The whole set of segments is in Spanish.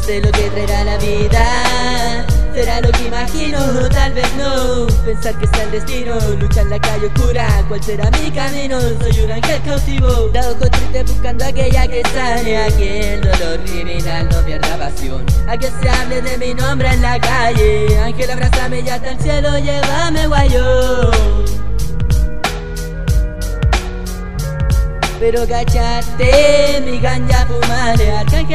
sé lo que traerá la vida. Será lo que imagino, tal vez no. Pensar que está el destino, lucha en la calle oscura. ¿Cuál será mi camino? Soy un ángel cautivo. Dado con triste buscando aquella que sale Aquí el dolor criminal no pierda pasión. A que se hable de mi nombre en la calle. Ángel abrázame y hasta el cielo llévame guayo. Pero cachate, mi ganja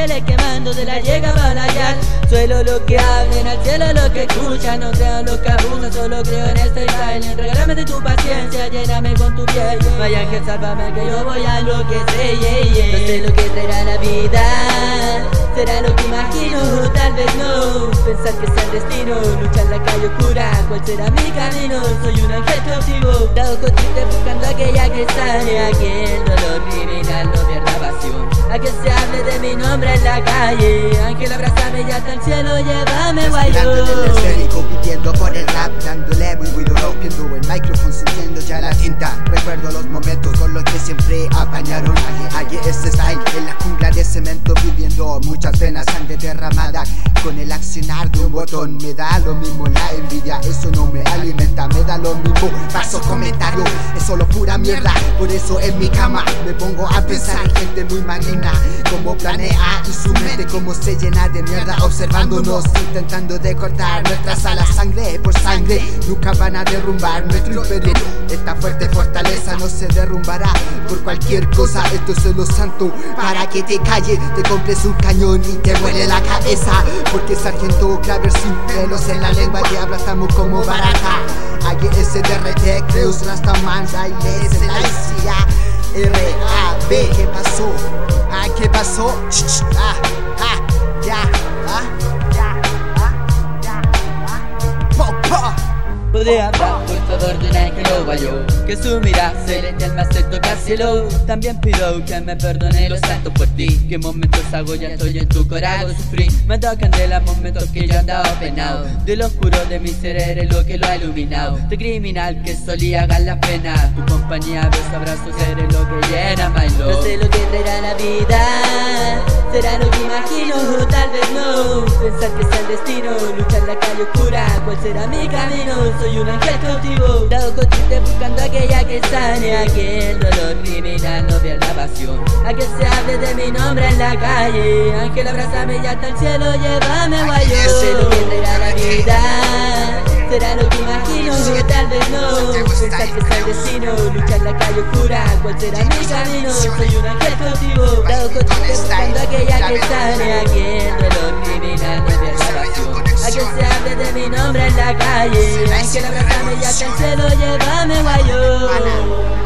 Arcángeles quemando de la llega para allá Suelo lo que hablen, al cielo lo que escuchan. No creo lo que abusan, solo creo en este style Regálame de tu paciencia, lléname con tu piel. Vaya ángel, sálvame que yo voy a lo que sé yeah, No sé lo que traerá la vida. Será lo que imagino, tal vez no. Pensar que es el destino, luchar la calle oscura ¿Cuál será mi camino? Soy un ángel cautivo Dado con buscando aquella que sale. Aquí el dolor criminal no pierda pasión nombre en la calle. Ángel abrázame y hasta el cielo llévame guayo Respirando pidiendo por el rap Dándole muy ruido rompiendo el micrófono sintiendo ya la tinta. Recuerdo los momentos con los que siempre apañaron Ague ese style en la jungla de cemento Viviendo muchas venas sangre derramada. Con el accionar de un botón Me da lo mismo la envidia da lo mismo Paso comentario, es solo pura mierda Por eso en mi cama me pongo a pensar. Gente muy maligna Como planea y su mente como se llena de mierda Observándonos, intentando de cortar nuestras alas. Sangre nunca van a derrumbar nuestro imperio. Esta fuerte fortaleza no se derrumbará por cualquier cosa. Esto es lo santo para que te calles Te compres un cañón y te vuele la cabeza. Porque sargento Claver sin pelos en la lengua que aplastamos como barata AGSDRT, Creus, Rastaman, Dailes, la ICA R-A-B, ¿qué pasó? Ah, ¿qué pasó? Ah, ah, over there. Favor de un ángel Que su mirada celestial me hace tocar cielo. También pido que me perdone los santos por ti. Que momentos hago ya estoy en tu corazón sufrí. Me tocan de los momentos que yo andaba penado. De lo oscuro de mi ser eres lo que lo ha iluminado. De criminal que solía hagar la pena. Tu compañía, besos, abrazos, eres lo que llena my love. No sé lo que traerá la vida. Será lo que imagino, o tal vez no. Pensar que es el destino, luchar la calle oscura ¿Cuál será mi camino? Soy un ángel cautivo Dado con triste buscando aquella que sane Aquí el dolor criminal no pierda pasión. A que se hable de mi nombre en la calle. Ángel abrázame y hasta el cielo llévame guayo sé lo que traerá la vida Será lo que imagino, o tal vez no. Pensar que es el destino, luchar la calle oscura ¿Cuál será mi camino? Soy un ángel cautivo. Dado con triste buscando aquella que sane Aquí el dolor criminal no pierda pasión la calle Ángel abrázame y hasta el cielo llévame guayo